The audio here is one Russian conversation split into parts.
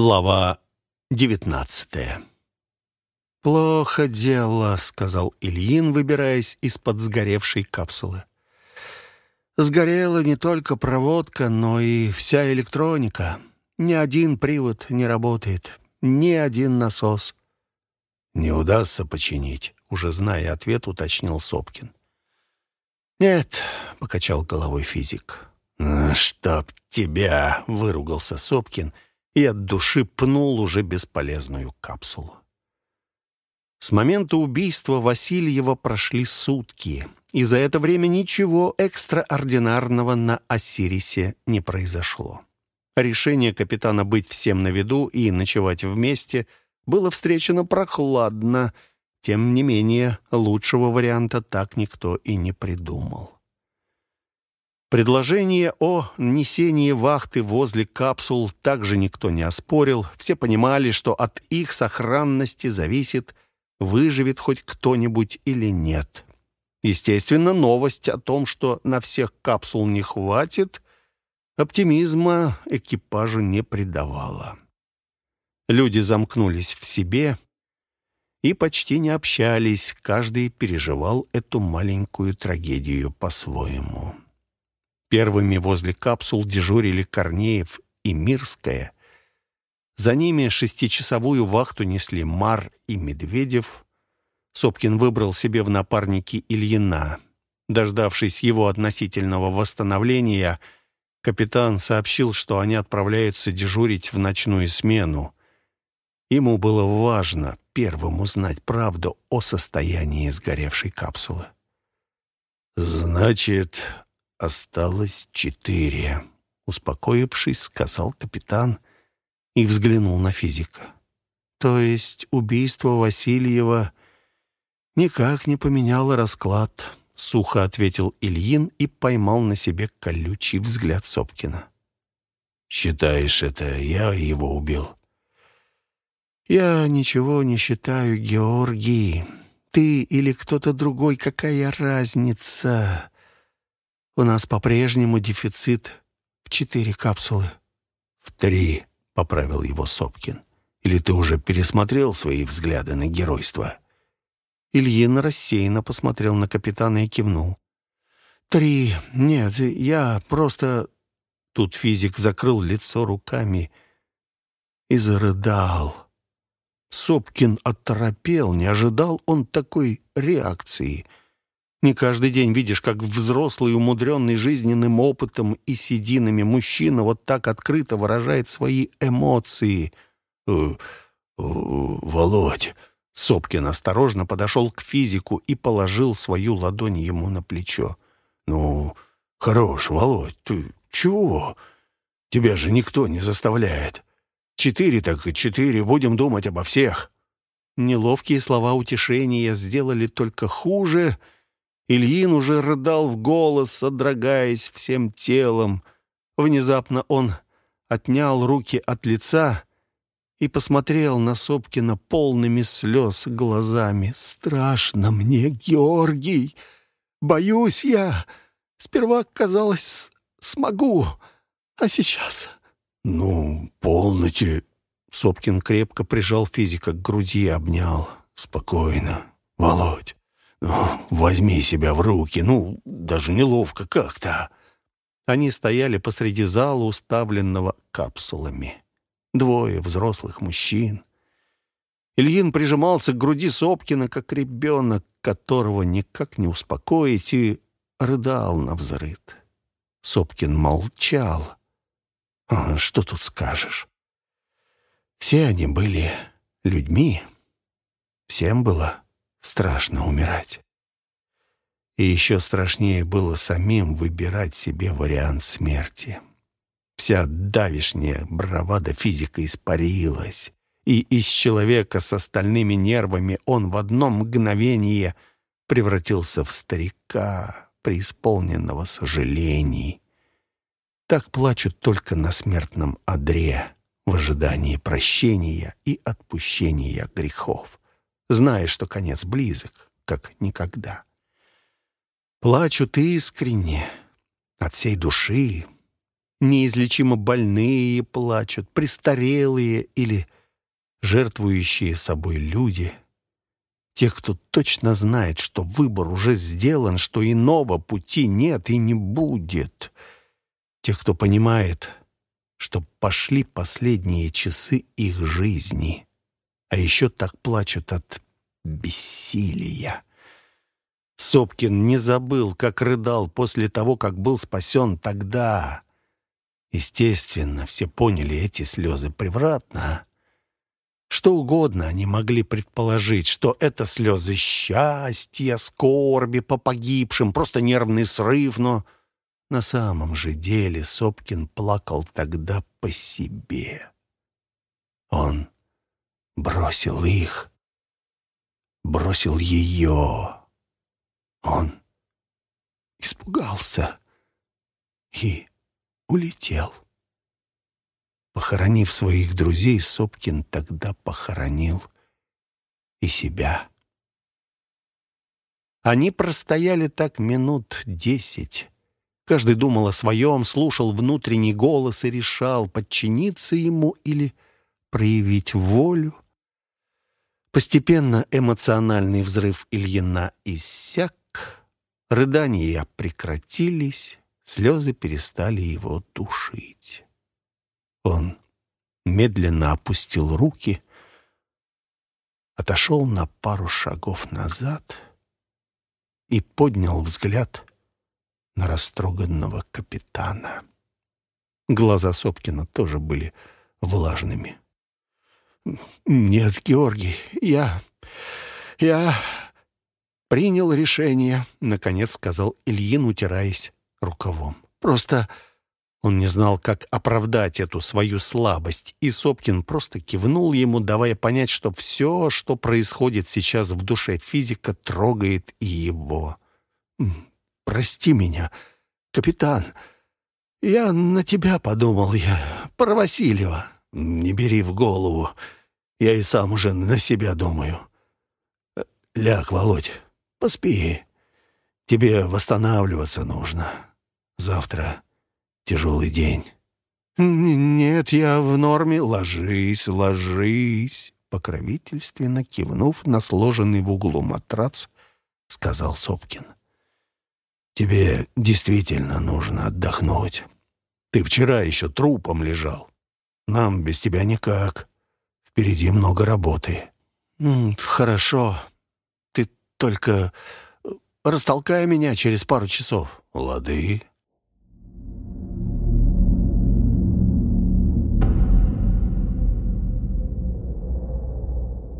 Глава девятнадцатая «Плохо дело», — сказал Ильин, выбираясь из-под сгоревшей капсулы. «Сгорела не только проводка, но и вся электроника. Ни один привод не работает, ни один насос». «Не удастся починить», — уже зная ответ, уточнил Сопкин. «Нет», — покачал головой физик. «Чтоб тебя!» — выругался Сопкин — и от души пнул уже бесполезную капсулу. С момента убийства Васильева прошли сутки, и за это время ничего экстраординарного на Осирисе не произошло. Решение капитана быть всем на виду и ночевать вместе было встречено прохладно, тем не менее лучшего варианта так никто и не придумал. Предложение о несении вахты возле капсул также никто не оспорил. Все понимали, что от их сохранности зависит, выживет хоть кто-нибудь или нет. Естественно, новость о том, что на всех капсул не хватит, оптимизма экипажу не придавала. Люди замкнулись в себе и почти не общались, каждый переживал эту маленькую трагедию по-своему. Первыми возле капсул дежурили Корнеев и Мирская. За ними шестичасовую вахту несли Мар и Медведев. Сопкин выбрал себе в напарники Ильина. Дождавшись его относительного восстановления, капитан сообщил, что они отправляются дежурить в ночную смену. Ему было важно первым узнать правду о состоянии сгоревшей капсулы. «Значит, осталось четыре», — успокоившись, сказал капитан и взглянул на физика. «То есть убийство Васильева никак не поменяло расклад», — сухо ответил Ильин и поймал на себе колючий взгляд Сопкина. «Считаешь, это я его убил?» «Я ничего не считаю, Георгий. Ты или кто-то другой, какая разница?» У нас по-прежнему дефицит в четыре капсулы. В три, поправил его Сопкин. Или ты уже пересмотрел свои взгляды на геройство? Ильин рассеянно посмотрел на капитана и кивнул. «Три. Нет, я просто...» Тут физик закрыл лицо руками и зарыдал. Сопкин оторопел, не ожидал он такой реакции — не каждый день видишь, как взрослый, умудренный жизненным опытом и сединами мужчина вот так открыто выражает свои эмоции. «Э, э, «Володь!» Сопкин осторожно подошел к физику и положил свою ладонь ему на плечо. «Ну, хорош, Володь, ты чего? Тебя же никто не заставляет. Четыре так и четыре, будем думать обо всех». Неловкие слова утешения сделали только хуже — Ильин уже рыдал в голос, содрогаясь всем телом. Внезапно он отнял руки от лица и посмотрел на Сопкина полными слез глазами. «Страшно мне, Георгий! Боюсь я! Сперва казалось, смогу, а сейчас...» «Ну, полноте...» Сопкин крепко прижал физика к груди и обнял. «Спокойно, Володь. Возьми себя в руки, ну, даже неловко как-то. Они стояли посреди зала, уставленного капсулами. Двое взрослых мужчин. Ильин прижимался к груди Сопкина, как ребенок, которого никак не успокоить, и рыдал на взрыд. Сопкин молчал. А, что тут скажешь? Все они были людьми. Всем было страшно умирать. И еще страшнее было самим выбирать себе вариант смерти. Вся давишняя бравада физика испарилась, и из человека с остальными нервами он в одно мгновение превратился в старика, преисполненного сожалений. Так плачут только на смертном одре в ожидании прощения и отпущения грехов зная, что конец близок, как никогда. Плачут искренне, от всей души, неизлечимо больные плачут, престарелые или жертвующие собой люди. Тех, кто точно знает, что выбор уже сделан, что иного пути нет и не будет. Тех, кто понимает, что пошли последние часы их жизни. А еще так плачут от бессилия. Сопкин не забыл, как рыдал после того, как был спасен тогда. Естественно, все поняли эти слезы превратно. Что угодно они могли предположить, что это слезы счастья, скорби по погибшим, просто нервный срыв, но на самом же деле Сопкин плакал тогда по себе. Он бросил их, бросил ее. Он испугался и улетел. Похоронив своих друзей, Сопкин тогда похоронил и себя. Они простояли так минут десять. Каждый думал о своем, слушал внутренний голос и решал, подчиниться ему или проявить волю. Постепенно эмоциональный взрыв Ильина иссяк, рыдания прекратились, слезы перестали его душить. Он медленно опустил руки, отошел на пару шагов назад и поднял взгляд на растроганного капитана. Глаза Сопкина тоже были влажными. «Нет, Георгий, я... я...» «Принял решение», — наконец сказал Ильин, утираясь рукавом. «Просто он не знал, как оправдать эту свою слабость, и Сопкин просто кивнул ему, давая понять, что все, что происходит сейчас в душе физика, трогает и его. «Прости меня, капитан. Я на тебя подумал, я про Васильева. Не бери в голову. Я и сам уже на себя думаю. Ляг, Володь, поспи. Тебе восстанавливаться нужно. Завтра тяжелый день». «Нет, я в норме. Ложись, ложись!» Покровительственно кивнув на сложенный в углу матрац, сказал Сопкин. «Тебе действительно нужно отдохнуть. Ты вчера еще трупом лежал. Нам без тебя никак. Впереди много работы». «Хорошо. Ты только э, растолкай меня через пару часов». «Лады»,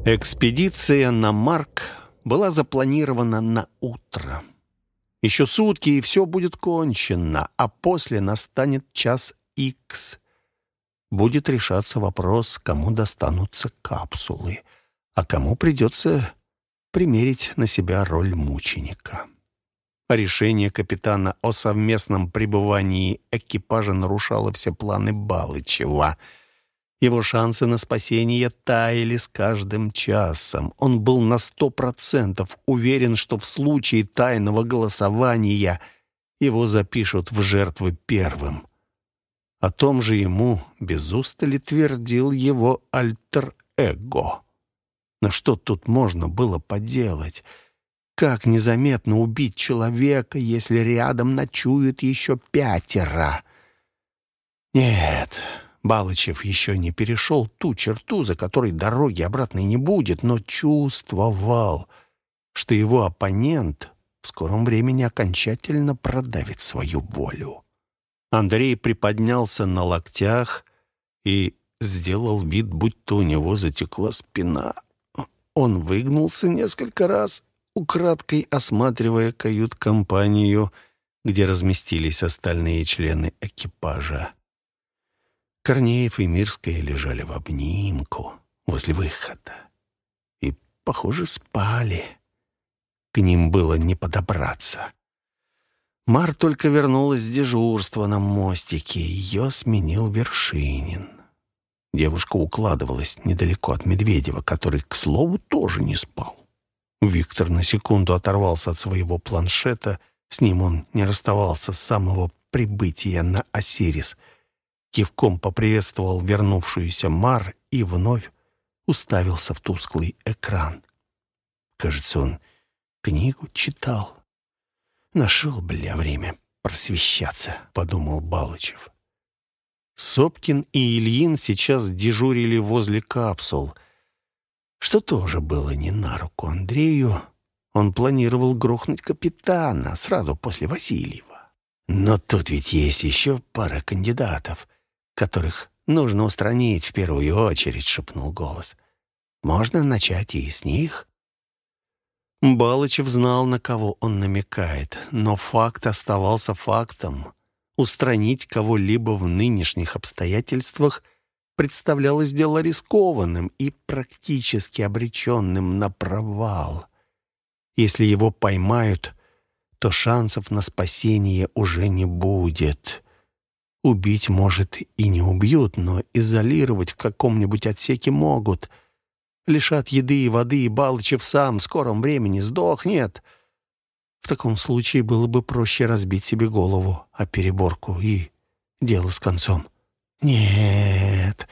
Экспедиция на Марк была запланирована на утро. Еще сутки, и все будет кончено, а после настанет час икс. Будет решаться вопрос, кому достанутся капсулы, а кому придется примерить на себя роль мученика. Решение капитана о совместном пребывании экипажа нарушало все планы Балычева — его шансы на спасение таяли с каждым часом. Он был на сто процентов уверен, что в случае тайного голосования его запишут в жертвы первым. О том же ему без устали твердил его альтер-эго. Но что тут можно было поделать? Как незаметно убить человека, если рядом ночуют еще пятеро? Нет, Балычев еще не перешел ту черту, за которой дороги обратной не будет, но чувствовал, что его оппонент в скором времени окончательно продавит свою волю. Андрей приподнялся на локтях и сделал вид, будто у него затекла спина. Он выгнулся несколько раз, украдкой осматривая кают-компанию, где разместились остальные члены экипажа. Корнеев и Мирская лежали в обнимку возле выхода. И, похоже, спали. К ним было не подобраться. Мар только вернулась с дежурства на мостике. Ее сменил Вершинин. Девушка укладывалась недалеко от Медведева, который, к слову, тоже не спал. Виктор на секунду оторвался от своего планшета. С ним он не расставался с самого прибытия на Осирис. Кивком поприветствовал вернувшуюся Мар и вновь уставился в тусклый экран. Кажется, он книгу читал. Нашел, бля, время просвещаться, подумал Балычев. Сопкин и Ильин сейчас дежурили возле капсул, что тоже было не на руку Андрею. Он планировал грохнуть капитана сразу после Васильева. Но тут ведь есть еще пара кандидатов, которых нужно устранить в первую очередь, шепнул голос. Можно начать и с них. Балычев знал, на кого он намекает, но факт оставался фактом. Устранить кого-либо в нынешних обстоятельствах представлялось дело рискованным и практически обреченным на провал. Если его поймают, то шансов на спасение уже не будет. Убить, может, и не убьют, но изолировать в каком-нибудь отсеке могут — лишат еды и воды, и Балычев сам в скором времени сдохнет. В таком случае было бы проще разбить себе голову о переборку и дело с концом. Нет,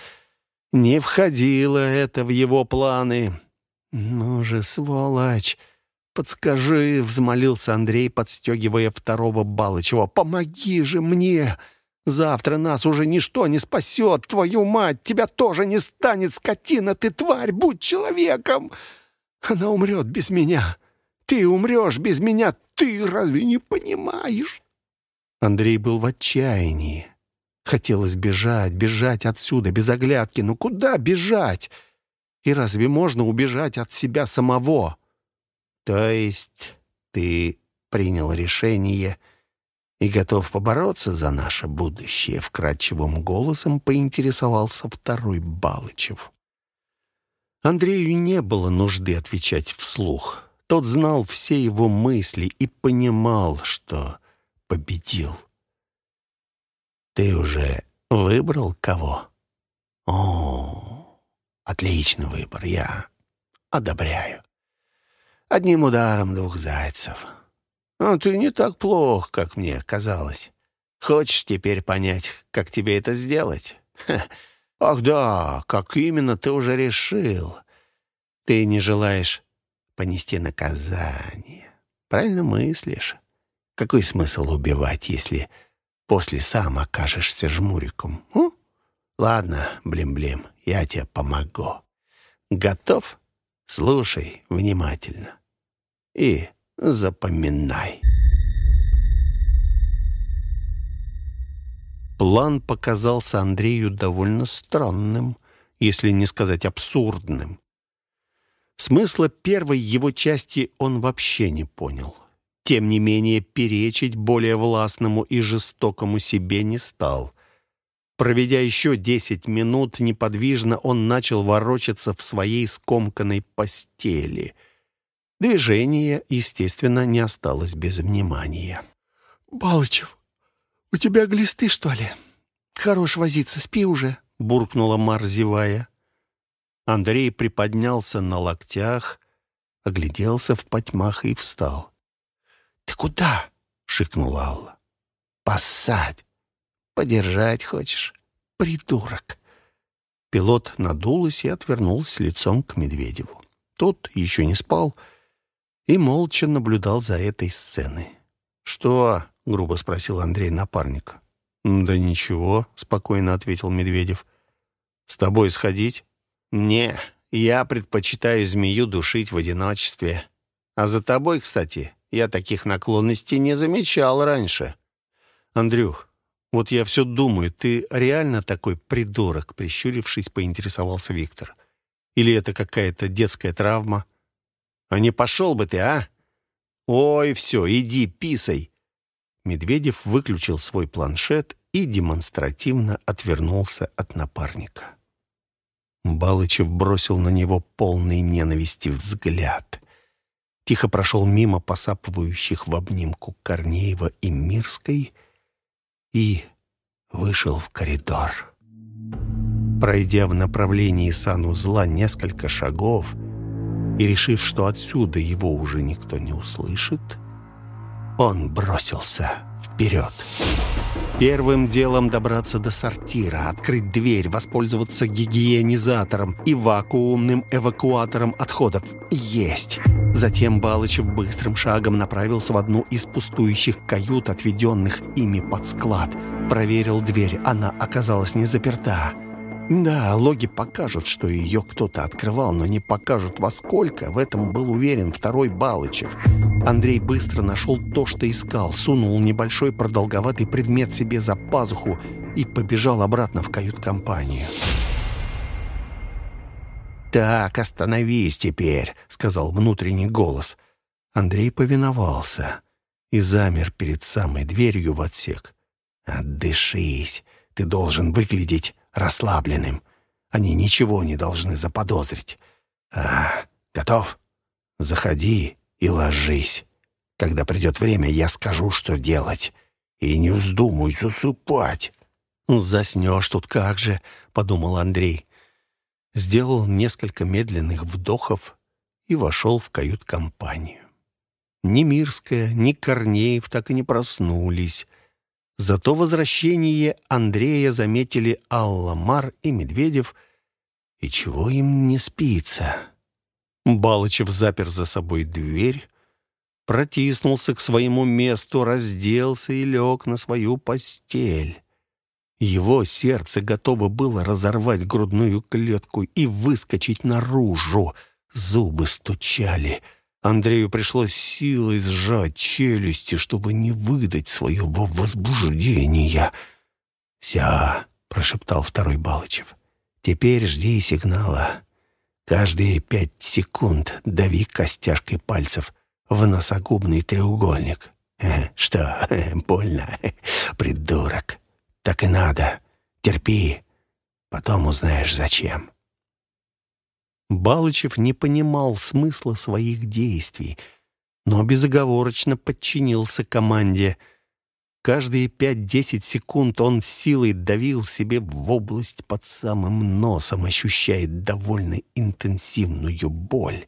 не входило это в его планы. «Ну же, сволочь!» «Подскажи», — взмолился Андрей, подстегивая второго Балычева. «Помоги же мне!» Завтра нас уже ничто не спасет. Твою мать, тебя тоже не станет, скотина ты, тварь, будь человеком. Она умрет без меня. Ты умрешь без меня. Ты разве не понимаешь?» Андрей был в отчаянии. Хотелось бежать, бежать отсюда, без оглядки. Но куда бежать? И разве можно убежать от себя самого? То есть ты принял решение и готов побороться за наше будущее?» — вкрадчивым голосом поинтересовался второй Балычев. Андрею не было нужды отвечать вслух. Тот знал все его мысли и понимал, что победил. «Ты уже выбрал кого?» «О, отличный выбор, я одобряю. Одним ударом двух зайцев». «А ты не так плох, как мне казалось. Хочешь теперь понять, как тебе это сделать? Ха. Ах да, как именно ты уже решил. Ты не желаешь понести наказание. Правильно мыслишь? Какой смысл убивать, если после сам окажешься жмуриком? У? Ладно, блим-блим, я тебе помогу. Готов? Слушай внимательно. И запоминай. План показался Андрею довольно странным, если не сказать абсурдным. Смысла первой его части он вообще не понял. Тем не менее, перечить более властному и жестокому себе не стал. Проведя еще десять минут неподвижно, он начал ворочаться в своей скомканной постели — Движение, естественно, не осталось без внимания. «Балычев, у тебя глисты, что ли? Хорош возиться, спи уже», — буркнула Мар, зевая. Андрей приподнялся на локтях, огляделся в потьмах и встал. «Ты куда?» — шикнула Алла. «Поссать. Подержать хочешь? Придурок!» Пилот надулась и отвернулся лицом к Медведеву. Тот еще не спал, — и молча наблюдал за этой сценой. «Что?» — грубо спросил Андрей напарника. «Да ничего», — спокойно ответил Медведев. «С тобой сходить?» «Не, я предпочитаю змею душить в одиночестве. А за тобой, кстати, я таких наклонностей не замечал раньше». «Андрюх, вот я все думаю, ты реально такой придурок?» Прищурившись, поинтересовался Виктор. «Или это какая-то детская травма?» А не пошел бы ты, а? Ой, все, иди, писай. Медведев выключил свой планшет и демонстративно отвернулся от напарника. Балычев бросил на него полный ненависти взгляд. Тихо прошел мимо посапывающих в обнимку Корнеева и Мирской и вышел в коридор. Пройдя в направлении санузла несколько шагов, и, решив, что отсюда его уже никто не услышит, он бросился вперед. Первым делом добраться до сортира, открыть дверь, воспользоваться гигиенизатором и вакуумным эвакуатором отходов. Есть! Затем Балычев быстрым шагом направился в одну из пустующих кают, отведенных ими под склад. Проверил дверь, она оказалась не заперта. Да, логи покажут, что ее кто-то открывал, но не покажут во сколько. В этом был уверен второй Балычев. Андрей быстро нашел то, что искал, сунул небольшой продолговатый предмет себе за пазуху и побежал обратно в кают-компанию. «Так, остановись теперь», — сказал внутренний голос. Андрей повиновался и замер перед самой дверью в отсек. «Отдышись, ты должен выглядеть расслабленным. Они ничего не должны заподозрить. А, готов? Заходи и ложись. Когда придет время, я скажу, что делать. И не вздумай засыпать. «Заснешь тут как же», — подумал Андрей. Сделал несколько медленных вдохов и вошел в кают-компанию. Ни Мирская, ни Корнеев так и не проснулись. Зато возвращение Андрея заметили Алла Мар и Медведев, и чего им не спится. Балычев запер за собой дверь, протиснулся к своему месту, разделся и лег на свою постель. Его сердце готово было разорвать грудную клетку и выскочить наружу. Зубы стучали — Андрею пришлось силой сжать челюсти, чтобы не выдать своего возбуждения. «Вся», — прошептал второй Балычев, — «теперь жди сигнала. Каждые пять секунд дави костяшкой пальцев в носогубный треугольник. Э, что, больно? Придурок. Так и надо. Терпи. Потом узнаешь, зачем». Балычев не понимал смысла своих действий, но безоговорочно подчинился команде. Каждые пять-десять секунд он силой давил себе в область под самым носом, ощущая довольно интенсивную боль.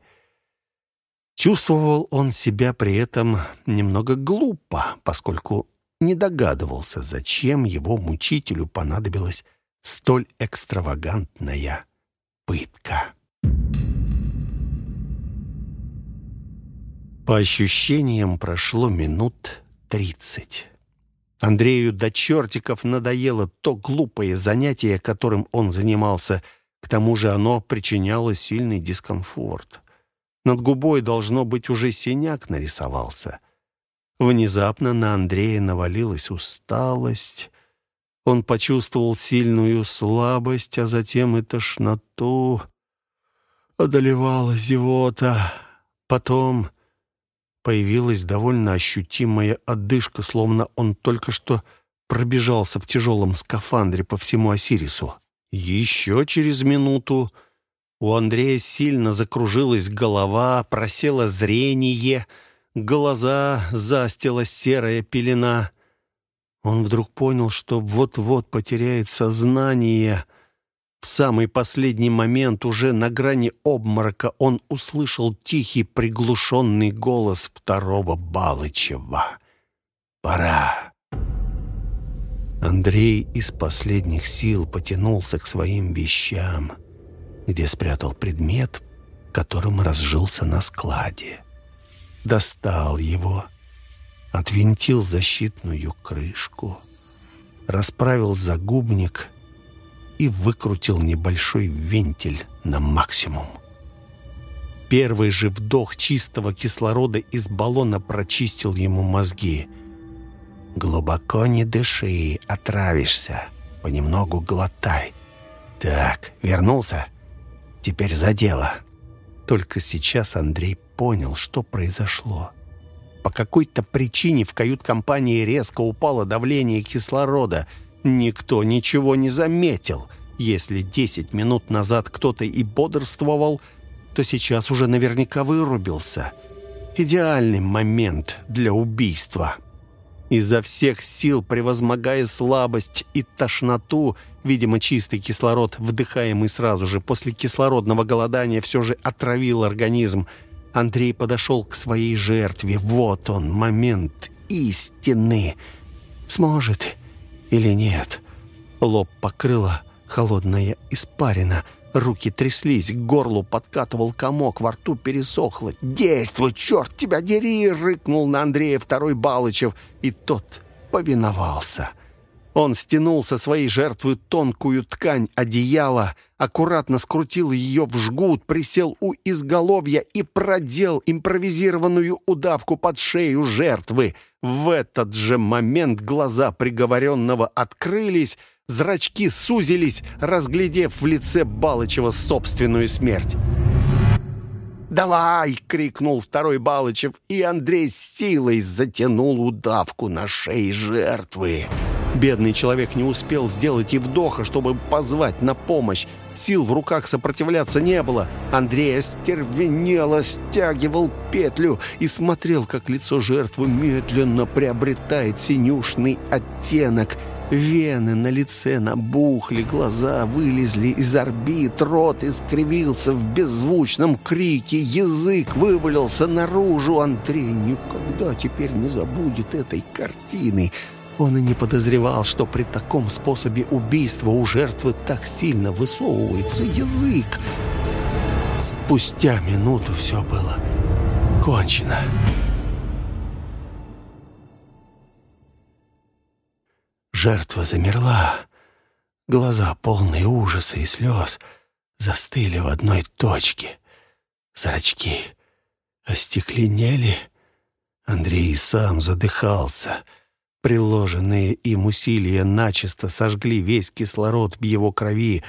Чувствовал он себя при этом немного глупо, поскольку не догадывался, зачем его мучителю понадобилась столь экстравагантная пытка. По ощущениям прошло минут тридцать. Андрею до чертиков надоело то глупое занятие, которым он занимался. К тому же оно причиняло сильный дискомфорт. Над губой, должно быть, уже синяк нарисовался. Внезапно на Андрея навалилась усталость. Он почувствовал сильную слабость, а затем и тошноту. Одолевала зевота. Потом Появилась довольно ощутимая одышка, словно он только что пробежался в тяжелом скафандре по всему Осирису. Еще через минуту у Андрея сильно закружилась голова, просело зрение, глаза застила серая пелена. Он вдруг понял, что вот-вот потеряет сознание — в самый последний момент, уже на грани обморока, он услышал тихий приглушенный голос второго Балычева. «Пора!» Андрей из последних сил потянулся к своим вещам, где спрятал предмет, которым разжился на складе. Достал его, отвинтил защитную крышку, расправил загубник — и выкрутил небольшой вентиль на максимум. Первый же вдох чистого кислорода из баллона прочистил ему мозги. «Глубоко не дыши, отравишься. Понемногу глотай. Так, вернулся? Теперь за дело». Только сейчас Андрей понял, что произошло. По какой-то причине в кают-компании резко упало давление кислорода – Никто ничего не заметил. Если десять минут назад кто-то и бодрствовал, то сейчас уже наверняка вырубился. Идеальный момент для убийства. Изо всех сил, превозмогая слабость и тошноту, видимо, чистый кислород, вдыхаемый сразу же после кислородного голодания, все же отравил организм. Андрей подошел к своей жертве. Вот он, момент истины. Сможет или нет. Лоб покрыла холодная испарина. Руки тряслись, к горлу подкатывал комок, во рту пересохло. «Действуй, черт тебя дери!» — рыкнул на Андрея второй Балычев, и тот повиновался. Он стянул со своей жертвы тонкую ткань одеяла, аккуратно скрутил ее в жгут, присел у изголовья и продел импровизированную удавку под шею жертвы. В этот же момент глаза приговоренного открылись, зрачки сузились, разглядев в лице Балычева собственную смерть. «Давай!» — крикнул второй Балычев, и Андрей с силой затянул удавку на шее жертвы. Бедный человек не успел сделать и вдоха, чтобы позвать на помощь. Сил в руках сопротивляться не было. Андрей остервенело стягивал петлю и смотрел, как лицо жертвы медленно приобретает синюшный оттенок. Вены на лице набухли, глаза вылезли из орбит, рот искривился в беззвучном крике, язык вывалился наружу. Андрей никогда теперь не забудет этой картины — он и не подозревал, что при таком способе убийства у жертвы так сильно высовывается язык. Спустя минуту все было кончено. Жертва замерла. Глаза, полные ужаса и слез, застыли в одной точке. Зрачки остекленели. Андрей сам задыхался — Приложенные им усилия начисто сожгли весь кислород в его крови.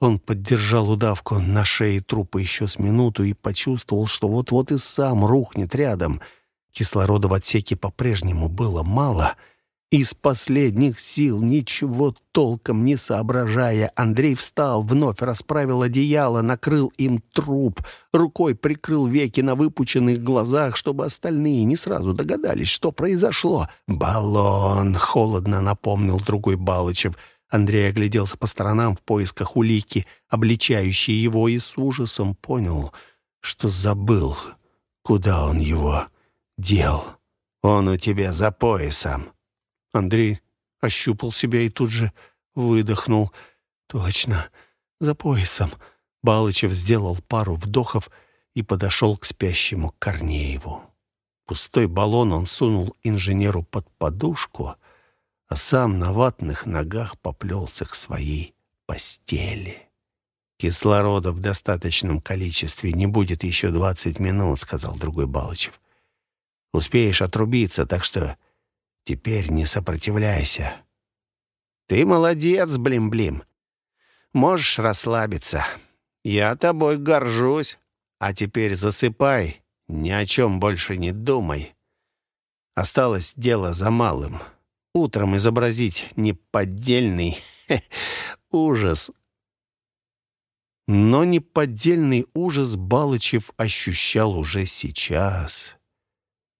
Он поддержал удавку на шее трупа еще с минуту и почувствовал, что вот-вот и сам рухнет рядом. Кислорода в отсеке по-прежнему было мало — из последних сил, ничего толком не соображая, Андрей встал, вновь расправил одеяло, накрыл им труп, рукой прикрыл веки на выпученных глазах, чтобы остальные не сразу догадались, что произошло. «Баллон!» — холодно напомнил другой Балычев. Андрей огляделся по сторонам в поисках улики, обличающей его, и с ужасом понял, что забыл, куда он его дел. «Он у тебя за поясом!» Андрей ощупал себя и тут же выдохнул. «Точно, за поясом». Балычев сделал пару вдохов и подошел к спящему Корнееву. Пустой баллон он сунул инженеру под подушку, а сам на ватных ногах поплелся к своей постели. «Кислорода в достаточном количестве не будет еще двадцать минут», — сказал другой Балычев. «Успеешь отрубиться, так что Теперь не сопротивляйся. Ты молодец, Блим-Блим. Можешь расслабиться. Я тобой горжусь. А теперь засыпай, ни о чем больше не думай. Осталось дело за малым. Утром изобразить неподдельный ужас. Но неподдельный ужас Балычев ощущал уже сейчас.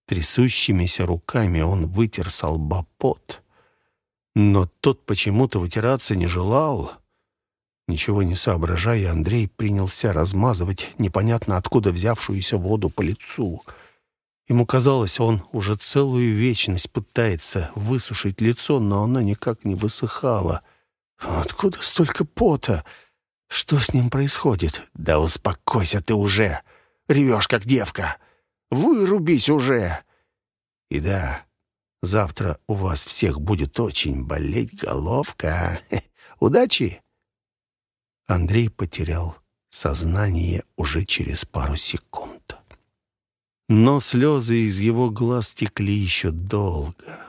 Трясущимися руками он вытер с лба пот. Но тот почему-то вытираться не желал. Ничего не соображая, Андрей принялся размазывать непонятно откуда взявшуюся воду по лицу. Ему казалось, он уже целую вечность пытается высушить лицо, но оно никак не высыхало. Откуда столько пота? Что с ним происходит? Да успокойся ты уже! Ревешь, как девка! Вырубись уже! И да, завтра у вас всех будет очень болеть головка. Удачи!» Андрей потерял сознание уже через пару секунд. Но слезы из его глаз текли еще долго.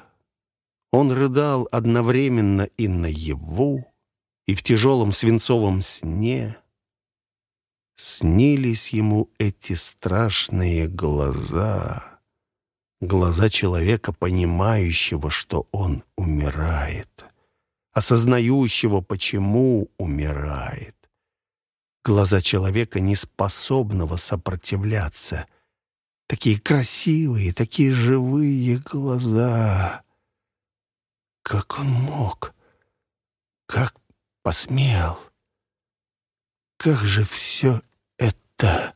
Он рыдал одновременно и наяву, и в тяжелом свинцовом сне — снились ему эти страшные глаза, глаза человека, понимающего, что он умирает, осознающего, почему умирает, глаза человека, неспособного сопротивляться, такие красивые, такие живые глаза. Как он мог? Как посмел? Как же все это